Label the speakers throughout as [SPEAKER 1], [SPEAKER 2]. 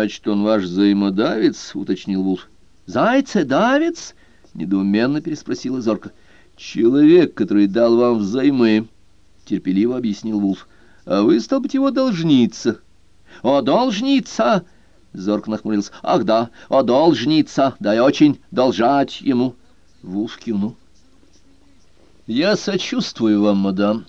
[SPEAKER 1] Значит, он ваш взаимодавец, — уточнил Вулф.
[SPEAKER 2] Зайцедавец?
[SPEAKER 1] — недоуменно переспросила Зорка. Человек, который дал вам взаймы, — терпеливо объяснил Вулф. А вы, стал быть, его должница.
[SPEAKER 2] — О, должница! — Зорк нахмурился. — Ах да, о, должница! Да я очень должать ему.
[SPEAKER 1] Вулф кивнул. — Я сочувствую вам, мадам.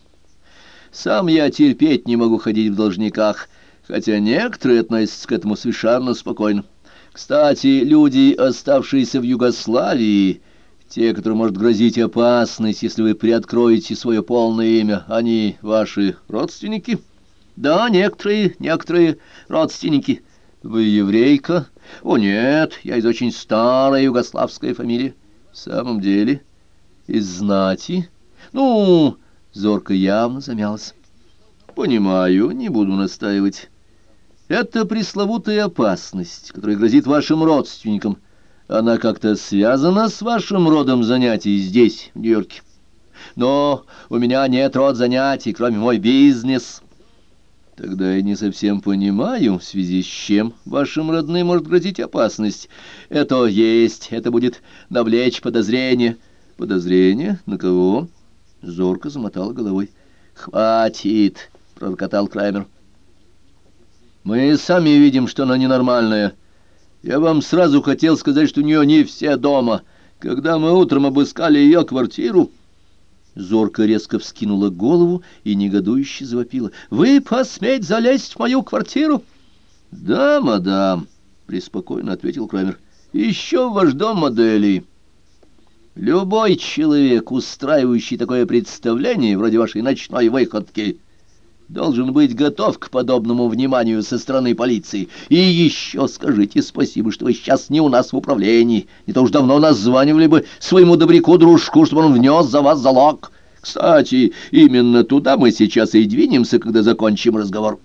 [SPEAKER 1] Сам я терпеть не могу ходить в должниках, хотя некоторые относятся к этому совершенно спокойно. Кстати, люди, оставшиеся в Югославии, те, которым может грозить опасность, если вы приоткроете свое полное имя, они ваши родственники?
[SPEAKER 2] Да, некоторые, некоторые родственники.
[SPEAKER 1] Вы еврейка?
[SPEAKER 2] О, нет, я из очень старой югославской фамилии.
[SPEAKER 1] В самом деле, из знати?
[SPEAKER 2] Ну, зорко явно замялась.
[SPEAKER 1] Понимаю, не буду настаивать. Это пресловутая опасность, которая грозит вашим родственникам. Она как-то связана с вашим родом занятий здесь, в Нью-Йорке.
[SPEAKER 2] Но у меня нет род занятий, кроме мой бизнес.
[SPEAKER 1] Тогда я не совсем понимаю, в связи с чем вашим родным может грозить опасность.
[SPEAKER 2] Это есть, это будет навлечь подозрение.
[SPEAKER 1] Подозрение? На кого?
[SPEAKER 2] Зорко замотала головой. «Хватит!» — пророкотал Краймер.
[SPEAKER 1] Мы сами видим, что она ненормальная. Я вам сразу хотел сказать, что у нее не все дома. Когда мы утром обыскали ее квартиру...»
[SPEAKER 2] Зорка резко вскинула голову и негодующе завопила. «Вы посметь залезть в мою квартиру?»
[SPEAKER 1] «Да, мадам», — преспокойно ответил Крамер. «Еще в ваш дом модели. Любой человек, устраивающий такое представление, вроде вашей ночной выходки...» должен быть готов к подобному вниманию со стороны полиции. И еще скажите спасибо, что вы сейчас не у нас в управлении. Не то уж давно названивали бы своему добряку-дружку, чтобы он внес за вас залог. Кстати, именно туда мы сейчас и двинемся, когда закончим разговор.